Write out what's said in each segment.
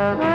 Thank you.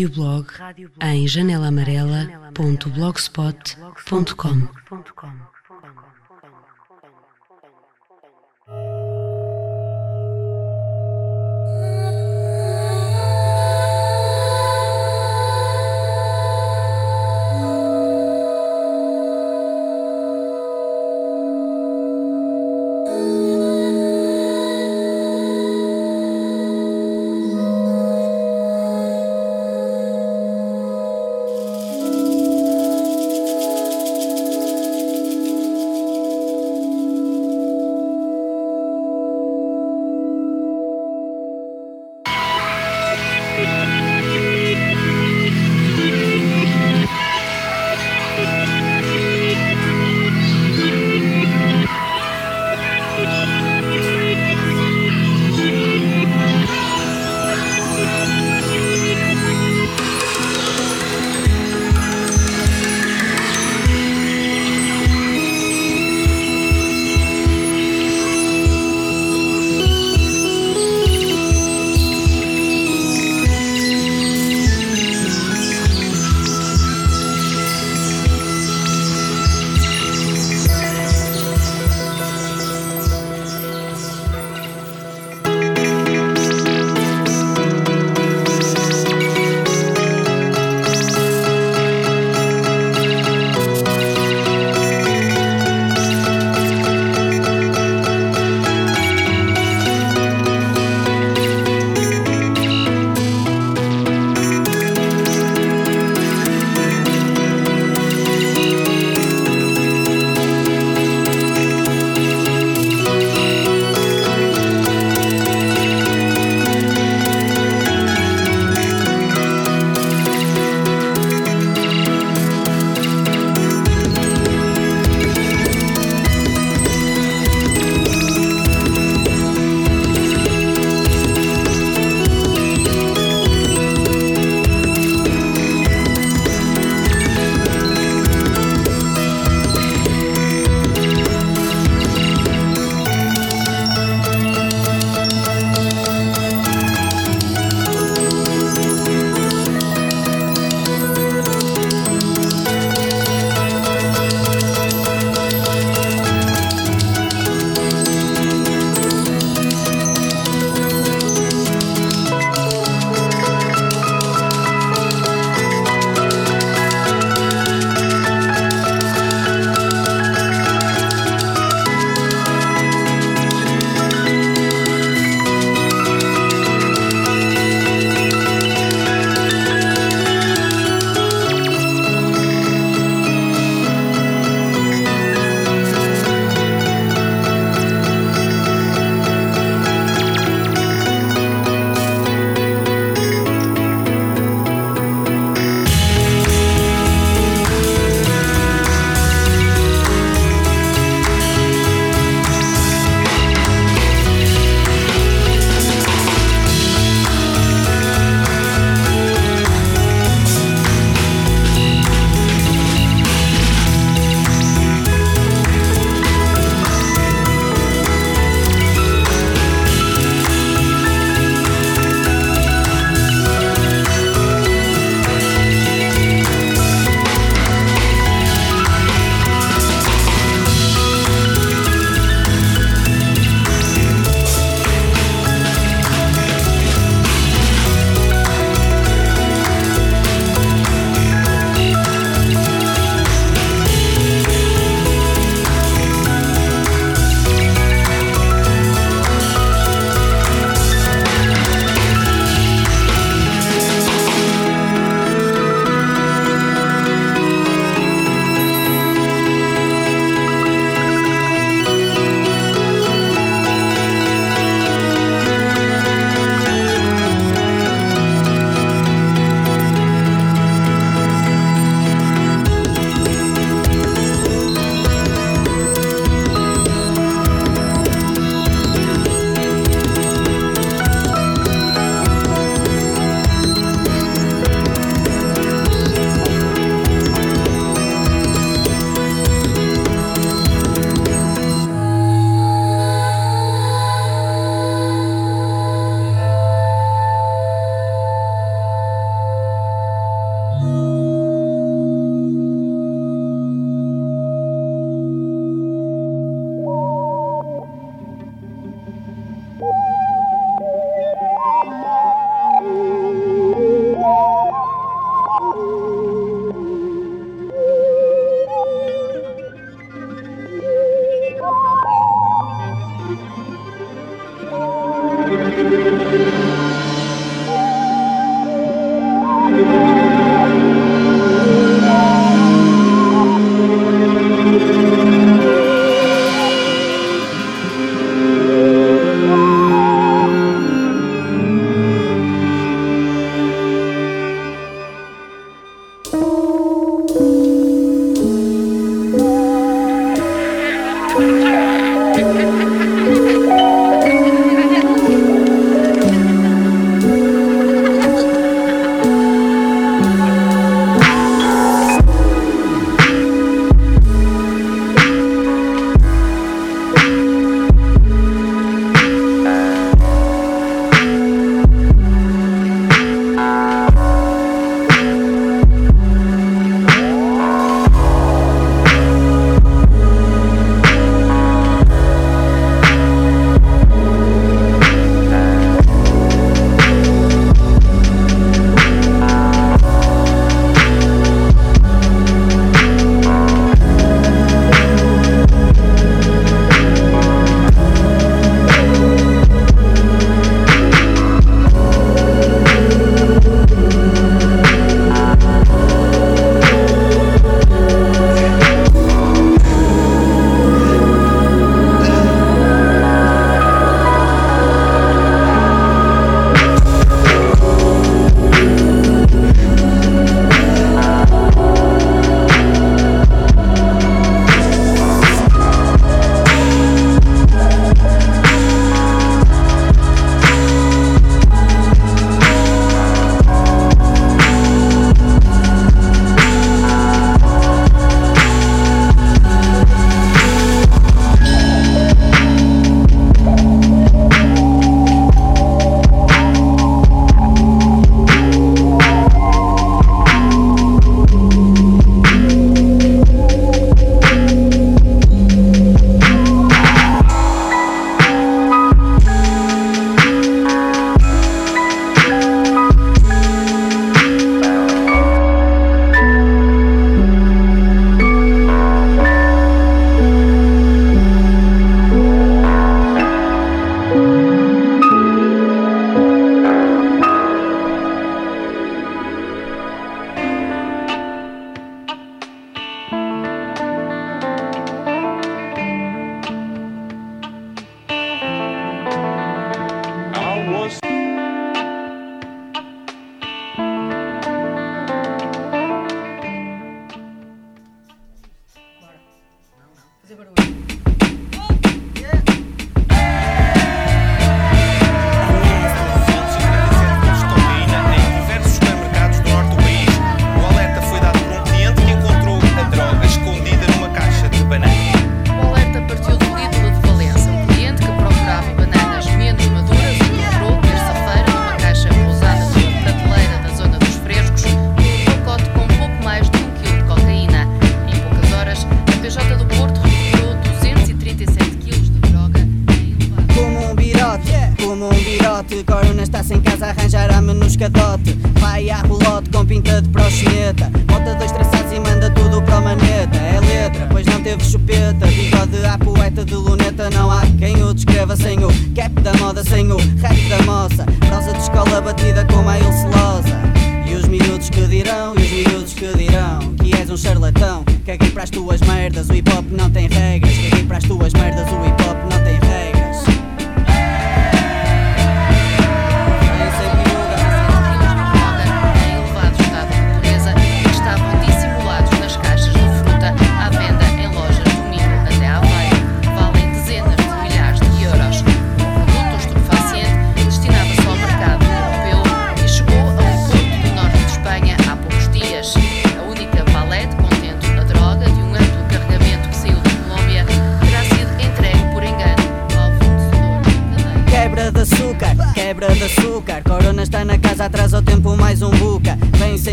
Radioblog em janelamarela.blogspot.com.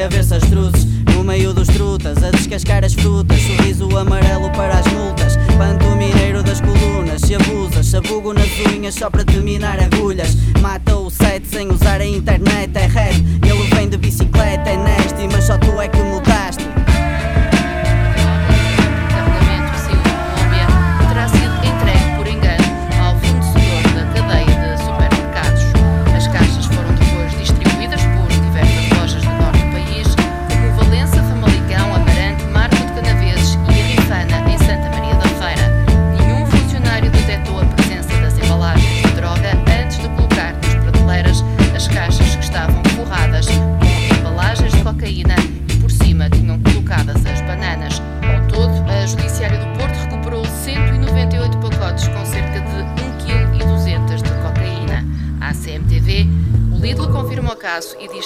a ver se as astruzes no meio dos trutas, a descascar as frutas, sorriso amarelo para as multas, panto mineiro das colunas, se abusas, sabugo nas unhas só para terminar agulhas, mata o set sem usar a internet, é red, ele vem de bicicleta, é nasty, mas só tu é que mudaste.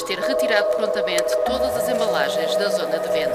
ter retirado prontamente todas as embalagens da zona de venda.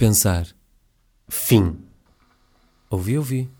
Pensar. Fim. Ouvi, ouvi.